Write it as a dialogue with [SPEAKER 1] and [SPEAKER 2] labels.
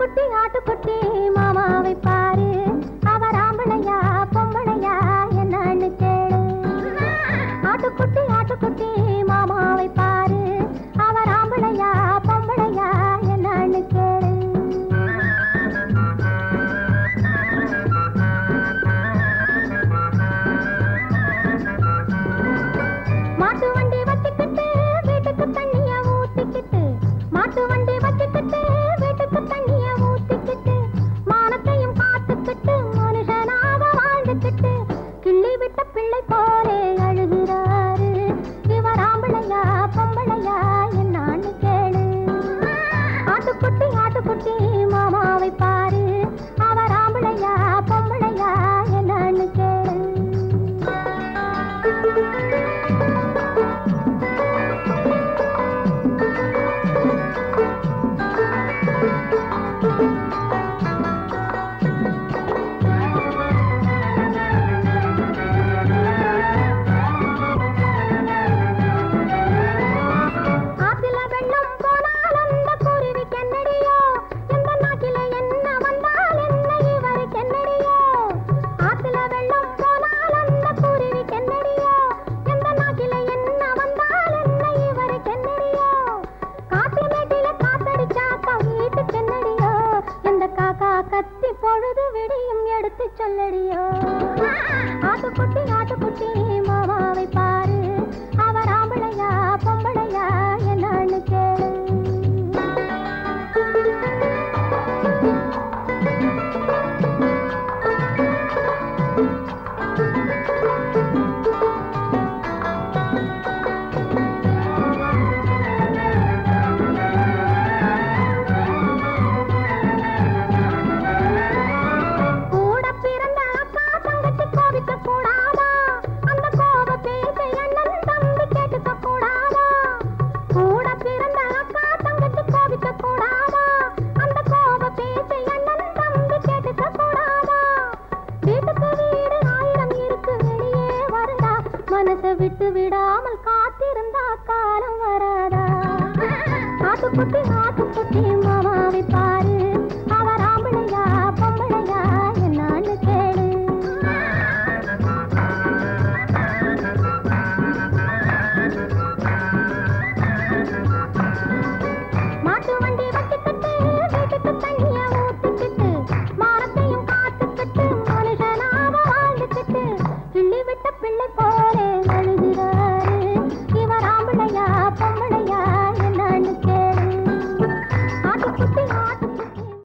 [SPEAKER 1] ஆட்டுக்குட்டி ஆட்டுக்குட்டி மாமாவை பாரு. பிள்ளை போலே அழுகிறாரு. இவர் ஆம்பளையா பொம்பளையா என்னான்னு கேளு. ஆட்டுக்குட்டி ஆட்டுக்குட்டி மாமாவை பாரு. அவர் ஆம்பளையா பொம்பளையா என்னான்னு கேளு. காக்கா கத்தி பொழுது விடியும் எடுத்து சொல்லடியோ? ஆட்டுக்குட்டி ஆட்டுக்குட்டி. மனசை விட்டு விடாமல் காத்திருந்தா காலம் வராதா? ஆட்டுக்குட்டி ஆட்டுக்குட்டி